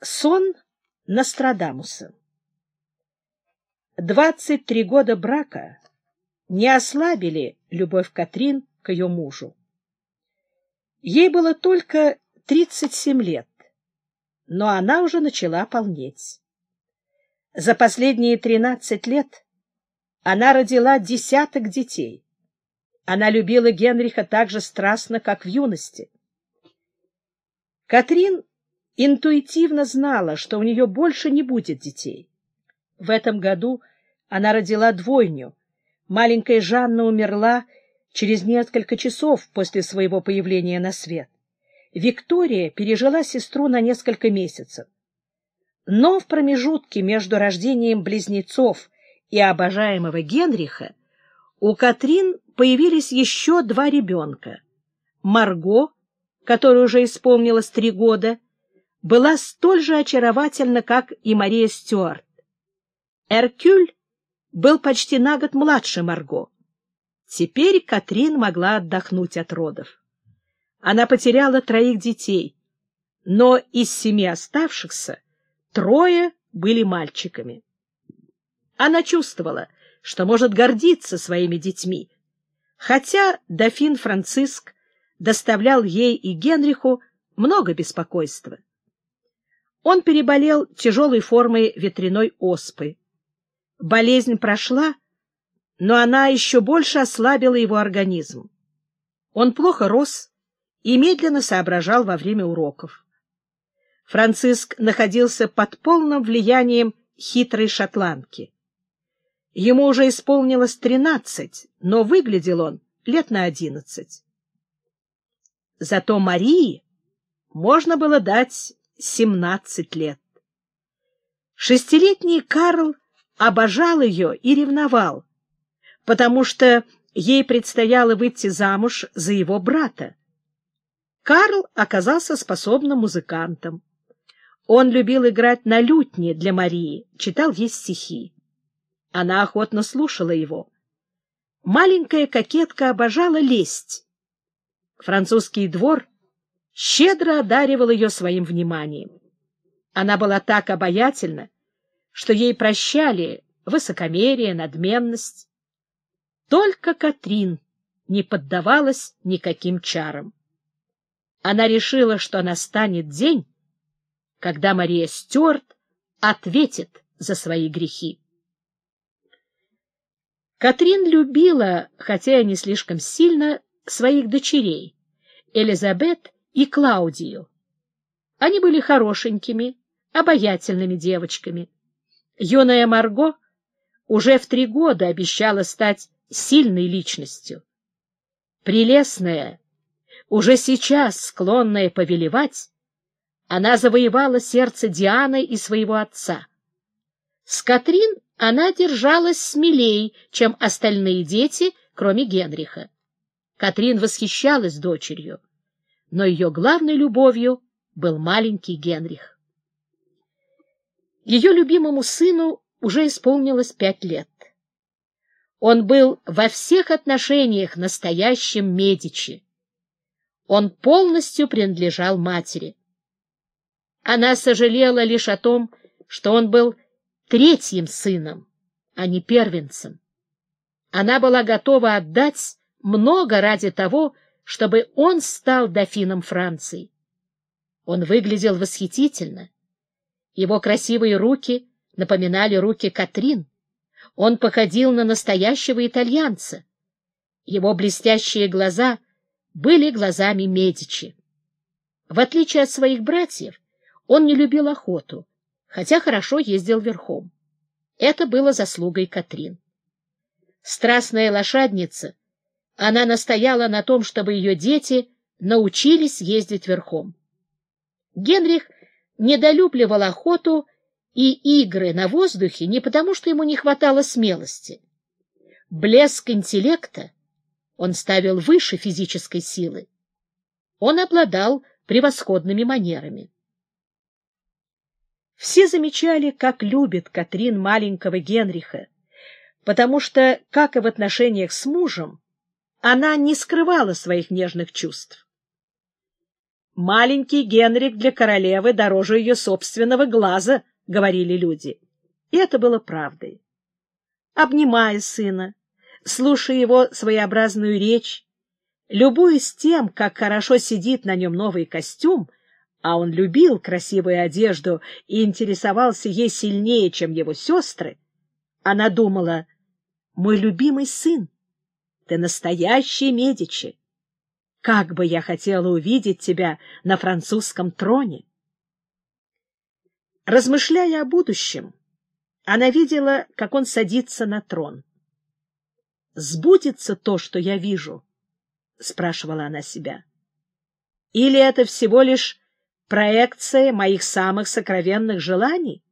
Сон Нострадамуса Двадцать три года брака не ослабили любовь Катрин к ее мужу. Ей было только тридцать семь лет, но она уже начала полнеть. За последние тринадцать лет она родила десяток детей. Она любила Генриха так же страстно, как в юности. Катрин интуитивно знала, что у нее больше не будет детей. В этом году она родила двойню. Маленькая Жанна умерла через несколько часов после своего появления на свет. Виктория пережила сестру на несколько месяцев. Но в промежутке между рождением близнецов и обожаемого Генриха у Катрин появились еще два ребенка. Марго, которой уже исполнилось три года, была столь же очаровательна, как и Мария Стюарт. Эркюль был почти на год младше Марго. Теперь Катрин могла отдохнуть от родов. Она потеряла троих детей, но из семи оставшихся трое были мальчиками. Она чувствовала, что может гордиться своими детьми, хотя дофин Франциск доставлял ей и Генриху много беспокойства. Он переболел тяжелой формой ветряной оспы. Болезнь прошла, но она еще больше ослабила его организм. Он плохо рос и медленно соображал во время уроков. Франциск находился под полным влиянием хитрой шотландки. Ему уже исполнилось тринадцать, но выглядел он лет на одиннадцать. Зато Марии можно было дать семнадцать лет. Шестилетний Карл обожал ее и ревновал, потому что ей предстояло выйти замуж за его брата. Карл оказался способным музыкантом. Он любил играть на лютне для Марии, читал ей стихи. Она охотно слушала его. Маленькая кокетка обожала лесть. Французский двор щедро одаривал ее своим вниманием. Она была так обаятельна, что ей прощали высокомерие, надменность. Только Катрин не поддавалась никаким чарам. Она решила, что настанет день, когда Мария Стюарт ответит за свои грехи. Катрин любила, хотя и не слишком сильно, своих дочерей, Элизабет и Клаудию. Они были хорошенькими, обаятельными девочками. Юная Марго уже в три года обещала стать сильной личностью. Прелестная, уже сейчас склонная повелевать, она завоевала сердце Дианы и своего отца. С Катрин она держалась смелей, чем остальные дети, кроме Генриха. Катрин восхищалась дочерью, но ее главной любовью был маленький Генрих. Ее любимому сыну уже исполнилось пять лет. Он был во всех отношениях настоящим Медичи. Он полностью принадлежал матери. Она сожалела лишь о том, что он был третьим сыном, а не первенцем. Она была готова отдать много ради того, чтобы он стал дофином Франции. Он выглядел восхитительно. Его красивые руки напоминали руки Катрин. Он походил на настоящего итальянца. Его блестящие глаза были глазами Медичи. В отличие от своих братьев, он не любил охоту, хотя хорошо ездил верхом. Это было заслугой Катрин. Страстная лошадница, она настояла на том, чтобы ее дети научились ездить верхом. Генрих недолюбливал охоту и игры на воздухе не потому, что ему не хватало смелости. Блеск интеллекта он ставил выше физической силы. Он обладал превосходными манерами. Все замечали, как любит Катрин маленького Генриха, потому что, как и в отношениях с мужем, она не скрывала своих нежных чувств. Маленький Генрик для королевы дороже ее собственного глаза, — говорили люди. И это было правдой. Обнимая сына, слушая его своеобразную речь, любуясь тем, как хорошо сидит на нем новый костюм, а он любил красивую одежду и интересовался ей сильнее, чем его сестры, она думала, «Мой любимый сын, ты настоящий Медичи. Как бы я хотела увидеть тебя на французском троне!» Размышляя о будущем, она видела, как он садится на трон. «Сбудется то, что я вижу?» — спрашивала она себя. «Или это всего лишь проекция моих самых сокровенных желаний?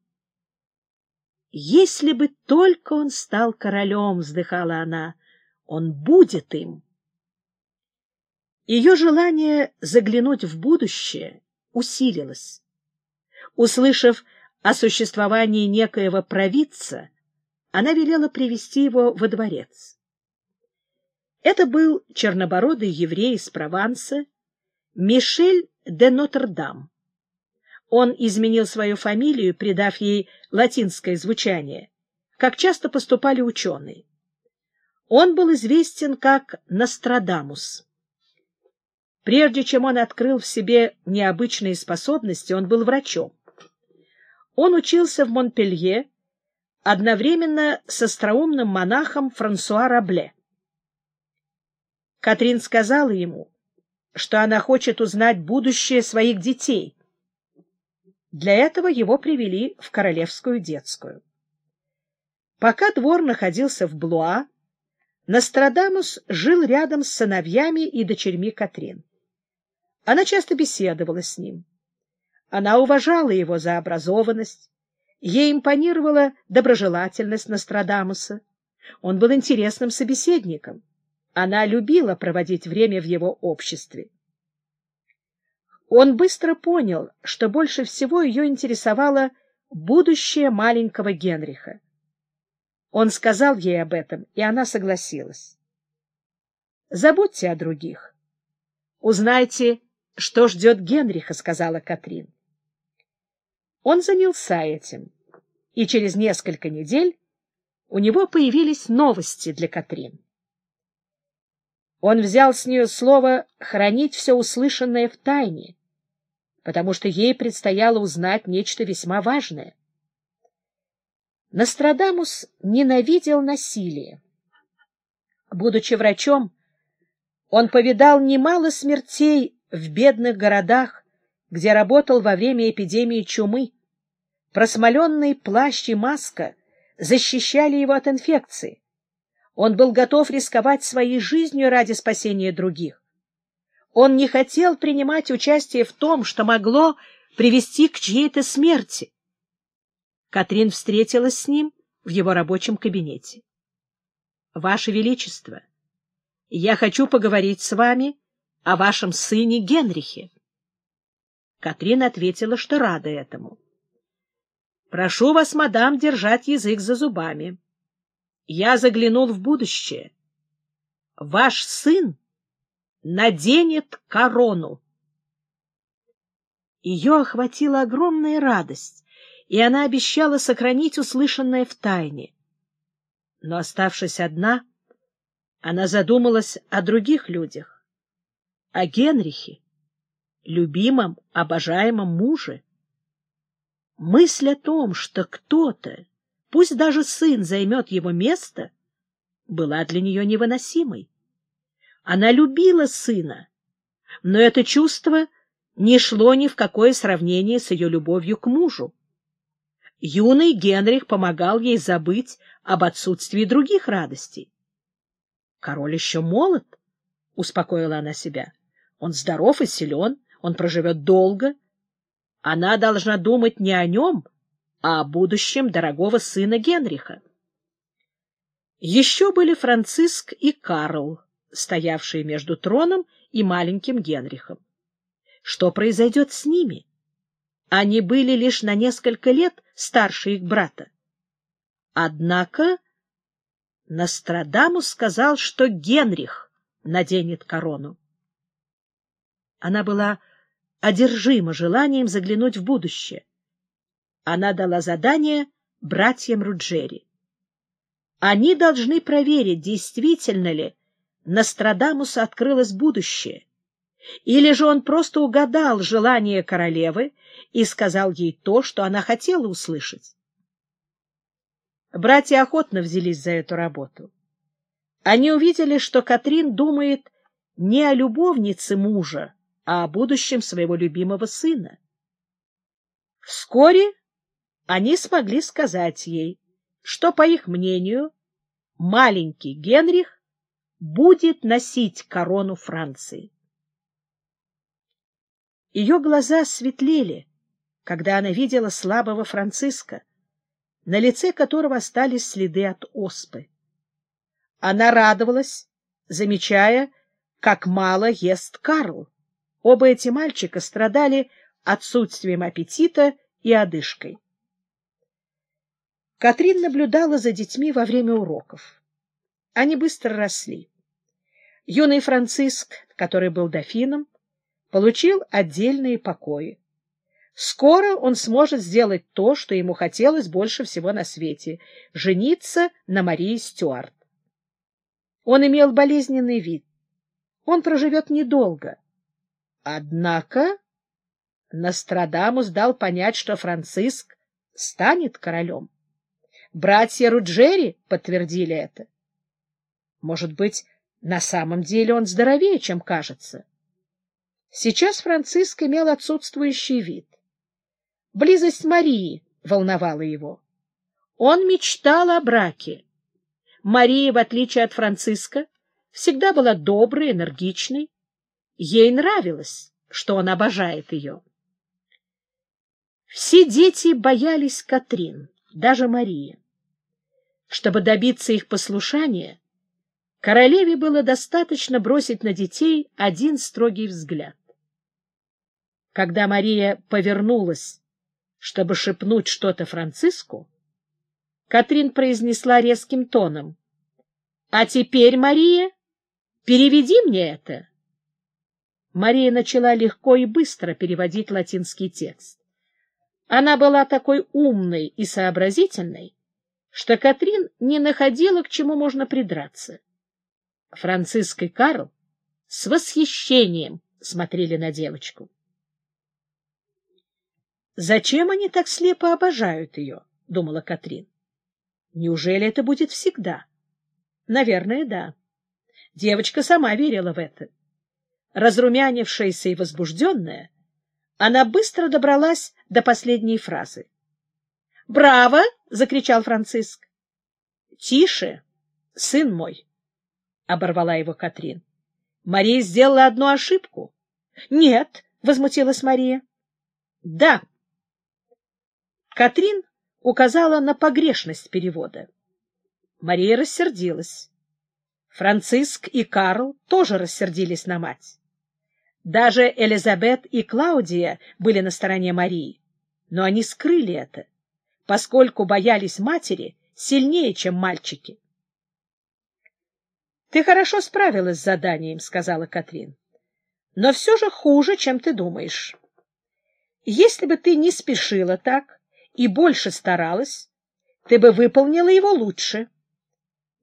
Если бы только он стал королем, вздыхала она, он будет им. Ее желание заглянуть в будущее усилилось. Услышав о существовании некоего провидца, она велела привести его во дворец. Это был чернобородый еврей из Прованса, Мишель де Нотр-Дам. Он изменил свою фамилию, придав ей латинское звучание, как часто поступали ученые. Он был известен как Нострадамус. Прежде чем он открыл в себе необычные способности, он был врачом. Он учился в Монпелье одновременно с остроумным монахом Франсуа Рабле. Катрин сказала ему, что она хочет узнать будущее своих детей. Для этого его привели в королевскую детскую. Пока двор находился в Блуа, Нострадамус жил рядом с сыновьями и дочерьми Катрин. Она часто беседовала с ним. Она уважала его за образованность, ей импонировала доброжелательность Нострадамуса. Он был интересным собеседником. Она любила проводить время в его обществе. Он быстро понял, что больше всего ее интересовало будущее маленького Генриха. Он сказал ей об этом, и она согласилась. «Забудьте о других. Узнайте, что ждет Генриха», — сказала Катрин. Он занялся этим, и через несколько недель у него появились новости для Катрин. Он взял с нее слово хранить все услышанное в тайне, потому что ей предстояло узнать нечто весьма важное. Нострадамус ненавидел насилие. Будучи врачом, он повидал немало смертей в бедных городах, где работал во время эпидемии чумы. Просмоленный плащ и маска защищали его от инфекции. Он был готов рисковать своей жизнью ради спасения других. Он не хотел принимать участие в том, что могло привести к чьей-то смерти. Катрин встретилась с ним в его рабочем кабинете. — Ваше Величество, я хочу поговорить с вами о вашем сыне Генрихе. Катрин ответила, что рада этому. — Прошу вас, мадам, держать язык за зубами. Я заглянул в будущее. Ваш сын наденет корону. Ее охватила огромная радость, и она обещала сохранить услышанное в тайне. Но, оставшись одна, она задумалась о других людях, о Генрихе, любимом, обожаемом муже. Мысль о том, что кто-то пусть даже сын займет его место, была для нее невыносимой. Она любила сына, но это чувство не шло ни в какое сравнение с ее любовью к мужу. Юный Генрих помогал ей забыть об отсутствии других радостей. «Король еще молод», — успокоила она себя. «Он здоров и силен, он проживет долго. Она должна думать не о нем, а о будущем дорогого сына Генриха. Еще были Франциск и Карл, стоявшие между троном и маленьким Генрихом. Что произойдет с ними? Они были лишь на несколько лет старше их брата. Однако Нострадамус сказал, что Генрих наденет корону. Она была одержима желанием заглянуть в будущее. Она дала задание братьям Руджери. Они должны проверить, действительно ли Нострадамусу открылось будущее, или же он просто угадал желание королевы и сказал ей то, что она хотела услышать. Братья охотно взялись за эту работу. Они увидели, что Катрин думает не о любовнице мужа, а о будущем своего любимого сына. Вскоре они смогли сказать ей, что, по их мнению, маленький Генрих будет носить корону Франции. Ее глаза светлели, когда она видела слабого Франциска, на лице которого остались следы от оспы. Она радовалась, замечая, как мало ест Карл. Оба эти мальчика страдали отсутствием аппетита и одышкой. Катрин наблюдала за детьми во время уроков. Они быстро росли. Юный Франциск, который был дофином, получил отдельные покои. Скоро он сможет сделать то, что ему хотелось больше всего на свете — жениться на Марии Стюарт. Он имел болезненный вид. Он проживет недолго. Однако Нострадамус дал понять, что Франциск станет королем. Братья Руджери подтвердили это. Может быть, на самом деле он здоровее, чем кажется. Сейчас Франциск имел отсутствующий вид. Близость Марии волновала его. Он мечтал о браке. Мария, в отличие от Франциска, всегда была доброй, энергичной. Ей нравилось, что он обожает ее. Все дети боялись Катрин, даже Мария. Чтобы добиться их послушания, королеве было достаточно бросить на детей один строгий взгляд. Когда Мария повернулась, чтобы шепнуть что-то Франциску, Катрин произнесла резким тоном. — А теперь, Мария, переведи мне это. Мария начала легко и быстро переводить латинский текст. Она была такой умной и сообразительной, что Катрин не находила, к чему можно придраться. Франциск и Карл с восхищением смотрели на девочку. «Зачем они так слепо обожают ее?» — думала Катрин. «Неужели это будет всегда?» «Наверное, да». Девочка сама верила в это. Разрумянившаяся и возбужденная, она быстро добралась до последней фразы. «Браво!» — закричал Франциск. «Тише, сын мой!» — оборвала его Катрин. «Мария сделала одну ошибку». «Нет!» — возмутилась Мария. «Да!» Катрин указала на погрешность перевода. Мария рассердилась. Франциск и Карл тоже рассердились на мать. Даже Элизабет и Клаудия были на стороне Марии, но они скрыли это, поскольку боялись матери сильнее, чем мальчики. — Ты хорошо справилась с заданием, — сказала Катрин, — но все же хуже, чем ты думаешь. Если бы ты не спешила так, и больше старалась, ты бы выполнила его лучше.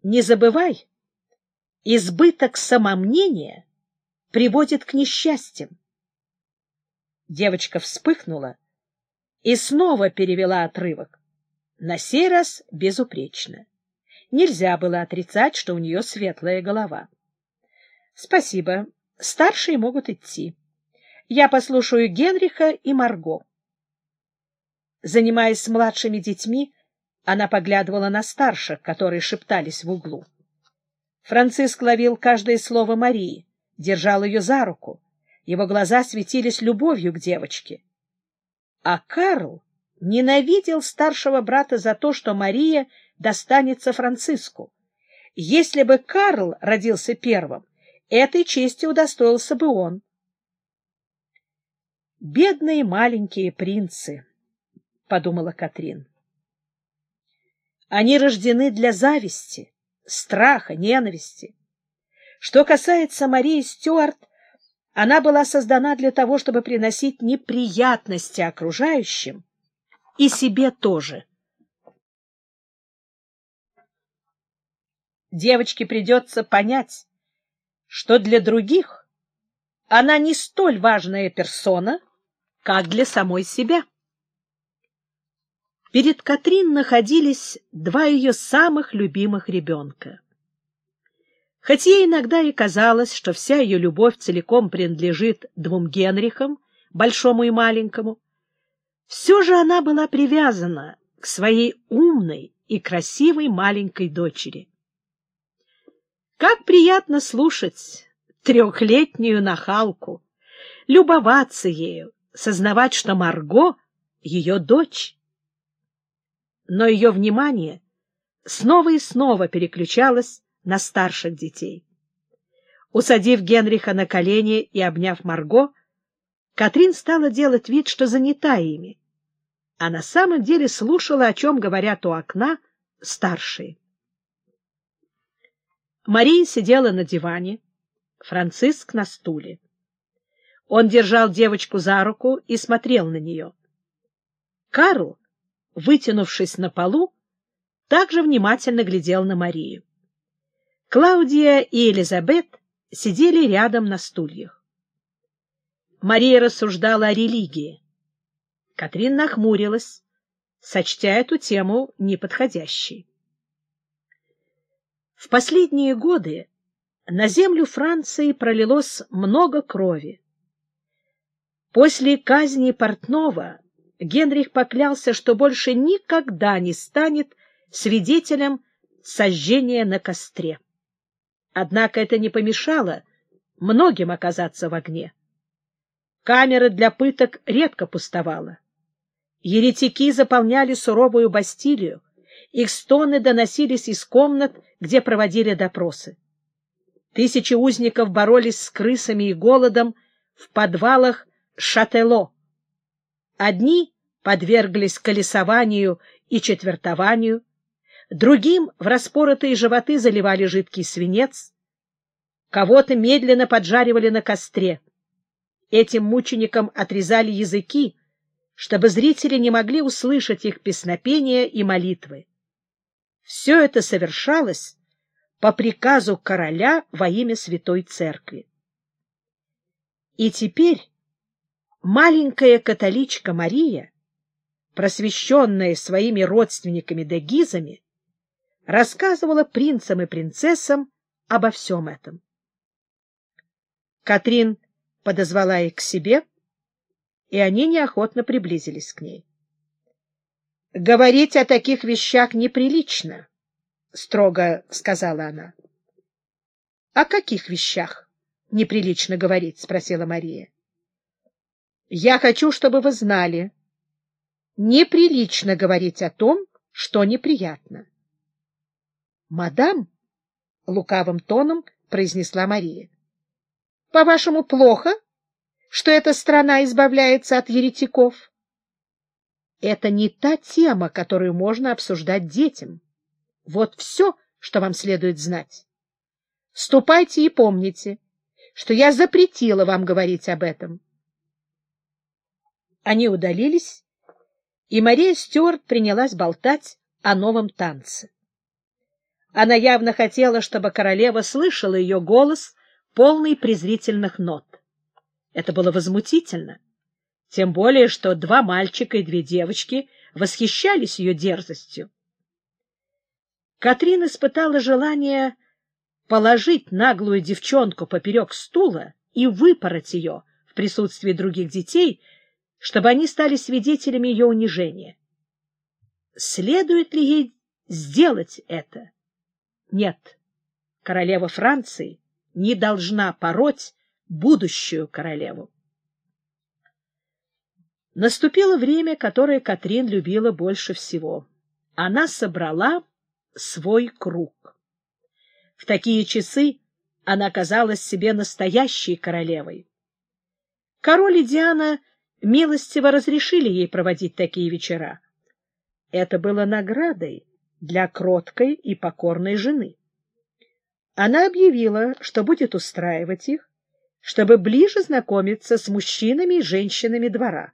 Не забывай, избыток самомнения приводит к несчастьям. Девочка вспыхнула и снова перевела отрывок, на сей раз безупречно. Нельзя было отрицать, что у нее светлая голова. — Спасибо. Старшие могут идти. Я послушаю Генриха и Марго. Занимаясь с младшими детьми, она поглядывала на старших, которые шептались в углу. Франциск ловил каждое слово Марии, держал ее за руку. Его глаза светились любовью к девочке. А Карл ненавидел старшего брата за то, что Мария достанется Франциску. Если бы Карл родился первым, этой чести удостоился бы он. Бедные маленькие принцы! подумала Катрин. Они рождены для зависти, страха, ненависти. Что касается Марии Стюарт, Она была создана для того, чтобы приносить неприятности окружающим и себе тоже. Девочке придется понять, что для других она не столь важная персона, как для самой себя. Перед Катрин находились два ее самых любимых ребенка. Хоть ей иногда и казалось, что вся ее любовь целиком принадлежит двум Генрихам, большому и маленькому, все же она была привязана к своей умной и красивой маленькой дочери. Как приятно слушать трехлетнюю нахалку, любоваться ею, сознавать, что Марго — ее дочь. Но ее внимание снова и снова переключалось на старших детей. Усадив Генриха на колени и обняв Марго, Катрин стала делать вид, что занята ими, а на самом деле слушала, о чем говорят у окна старшие. Мария сидела на диване, Франциск на стуле. Он держал девочку за руку и смотрел на нее. Карл, вытянувшись на полу, также внимательно глядел на Марию. Клаудия и Элизабет сидели рядом на стульях. Мария рассуждала о религии. Катрин нахмурилась, сочтя эту тему неподходящей. В последние годы на землю Франции пролилось много крови. После казни Портнова Генрих поклялся, что больше никогда не станет свидетелем сожжения на костре. Однако это не помешало многим оказаться в огне. Камера для пыток редко пустовала. Еретики заполняли суровую Бастилию, их стоны доносились из комнат, где проводили допросы. Тысячи узников боролись с крысами и голодом в подвалах Шатело. Одни подверглись колесованию и четвертованию, другим в распоротые животы заливали жидкий свинец, кого-то медленно поджаривали на костре. Этим мученикам отрезали языки, чтобы зрители не могли услышать их песнопения и молитвы. Все это совершалось по приказу короля во имя Святой Церкви. И теперь маленькая католичка Мария, просвещенная своими родственниками-дегизами, рассказывала принцам и принцессам обо всем этом. Катрин подозвала их к себе, и они неохотно приблизились к ней. — Говорить о таких вещах неприлично, — строго сказала она. — О каких вещах неприлично говорить? — спросила Мария. — Я хочу, чтобы вы знали. Неприлично говорить о том, что неприятно. «Мадам!» — лукавым тоном произнесла Мария. «По-вашему, плохо, что эта страна избавляется от еретиков?» «Это не та тема, которую можно обсуждать детям. Вот все, что вам следует знать. Ступайте и помните, что я запретила вам говорить об этом». Они удалились, и Мария Стюарт принялась болтать о новом танце. Она явно хотела, чтобы королева слышала ее голос, полный презрительных нот. Это было возмутительно. Тем более, что два мальчика и две девочки восхищались ее дерзостью. Катрин испытала желание положить наглую девчонку поперек стула и выпороть ее в присутствии других детей, чтобы они стали свидетелями ее унижения. Следует ли ей сделать это? Нет, королева Франции не должна пороть будущую королеву. Наступило время, которое Катрин любила больше всего. Она собрала свой круг. В такие часы она казалась себе настоящей королевой. Король и Диана милостиво разрешили ей проводить такие вечера. Это было наградой для кроткой и покорной жены. Она объявила, что будет устраивать их, чтобы ближе знакомиться с мужчинами и женщинами двора.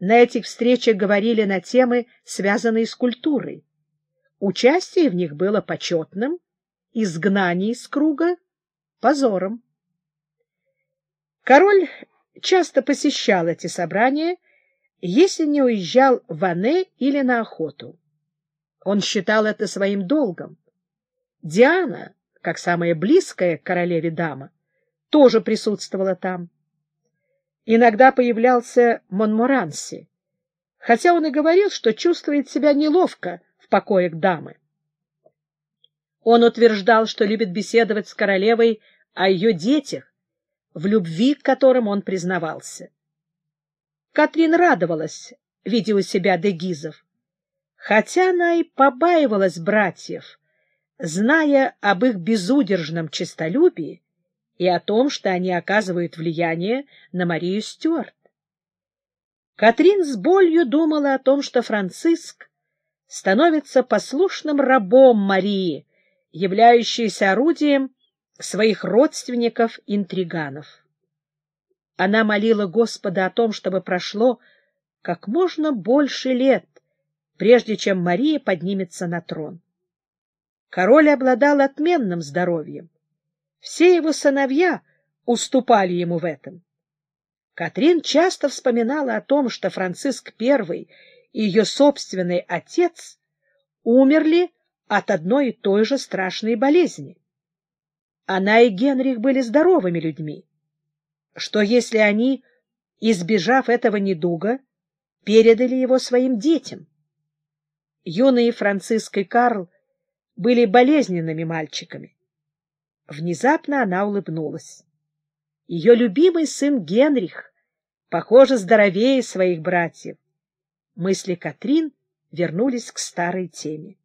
На этих встречах говорили на темы, связанные с культурой. Участие в них было почетным, изгнание из круга — позором. Король часто посещал эти собрания, если не уезжал в Ане или на охоту. Он считал это своим долгом. Диана, как самая близкая к королеве дама, тоже присутствовала там. Иногда появлялся Монморанси, хотя он и говорил, что чувствует себя неловко в покоях дамы. Он утверждал, что любит беседовать с королевой о ее детях, в любви к которым он признавался. Катрин радовалась, видя у себя дегизов, хотя она и побаивалась братьев, зная об их безудержном честолюбии и о том, что они оказывают влияние на Марию Стюарт. Катрин с болью думала о том, что Франциск становится послушным рабом Марии, являющейся орудием своих родственников-интриганов. Она молила Господа о том, чтобы прошло как можно больше лет, прежде чем Мария поднимется на трон. Король обладал отменным здоровьем. Все его сыновья уступали ему в этом. Катрин часто вспоминала о том, что Франциск I и ее собственный отец умерли от одной и той же страшной болезни. Она и Генрих были здоровыми людьми. Что если они, избежав этого недуга, передали его своим детям? Юные Франциск и Карл были болезненными мальчиками. Внезапно она улыбнулась. Ее любимый сын Генрих, похоже, здоровее своих братьев. Мысли Катрин вернулись к старой теме.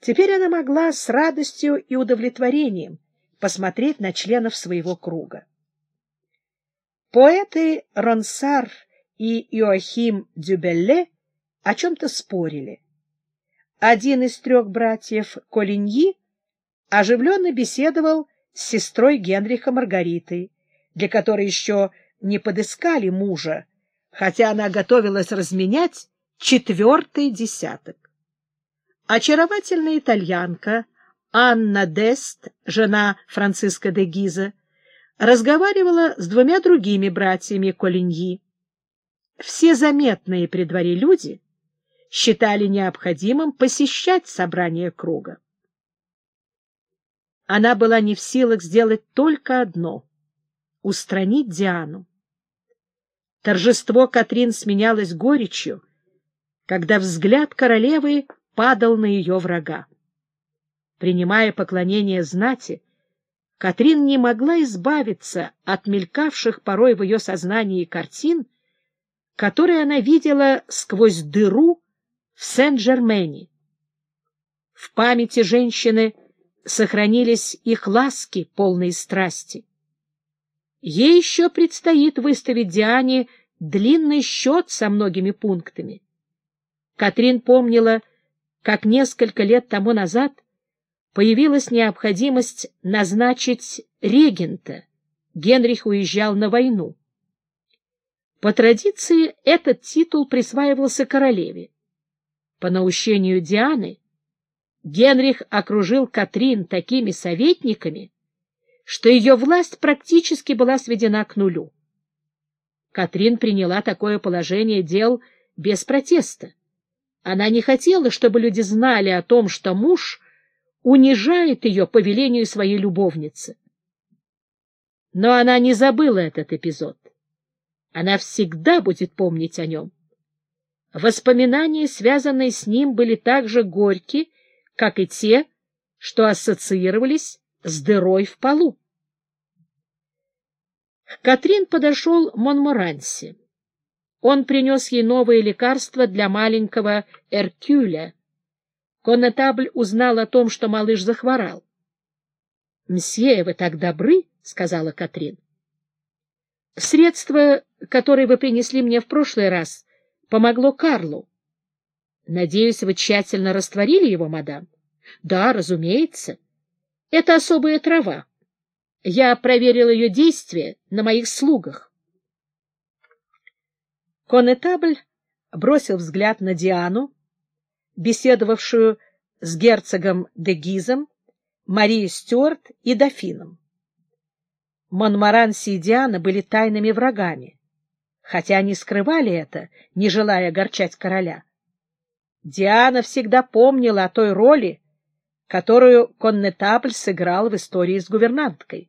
Теперь она могла с радостью и удовлетворением посмотреть на членов своего круга. Поэты Ронсар и Иоахим Дюбелле о чем-то спорили. Один из трех братьев Колиньи оживленно беседовал с сестрой Генриха Маргаритой, для которой еще не подыскали мужа, хотя она готовилась разменять четвертый десяток. Очаровательная итальянка Анна Дест, жена Франциска де Гиза, разговаривала с двумя другими братьями Колиньи. Все заметные при дворе люди считали необходимым посещать собрание круга. Она была не в силах сделать только одно — устранить Диану. Торжество Катрин сменялось горечью, когда взгляд королевы падал на ее врага. Принимая поклонение знати, Катрин не могла избавиться от мелькавших порой в ее сознании картин, которые она видела сквозь дыру в Сен-Жермене. В памяти женщины — сохранились их ласки, полные страсти. Ей еще предстоит выставить Диане длинный счет со многими пунктами. Катрин помнила, как несколько лет тому назад появилась необходимость назначить регента. Генрих уезжал на войну. По традиции этот титул присваивался королеве. По наущению Дианы Генрих окружил Катрин такими советниками, что ее власть практически была сведена к нулю. Катрин приняла такое положение дел без протеста. Она не хотела, чтобы люди знали о том, что муж унижает ее по велению своей любовницы. Но она не забыла этот эпизод. Она всегда будет помнить о нем. Воспоминания, связанные с ним, были так же горьки, как и те, что ассоциировались с дырой в полу. К Катрин подошел Монморанси. Он принес ей новые лекарства для маленького Эркюля. Коннетабль узнал о том, что малыш захворал. — Мсье, вы так добры, — сказала Катрин. — Средство, которое вы принесли мне в прошлый раз, помогло Карлу. Надеюсь, вы тщательно растворили его, мадам? Да, разумеется. Это особая трава. Я проверил ее действия на моих слугах. Конетабль бросил взгляд на Диану, беседовавшую с герцогом де Гизом, Марией Стюарт и дофином. Монмаранси и Диана были тайными врагами, хотя они скрывали это, не желая огорчать короля. Диана всегда помнила о той роли, которую Коннетабль сыграл в истории с гувернанткой.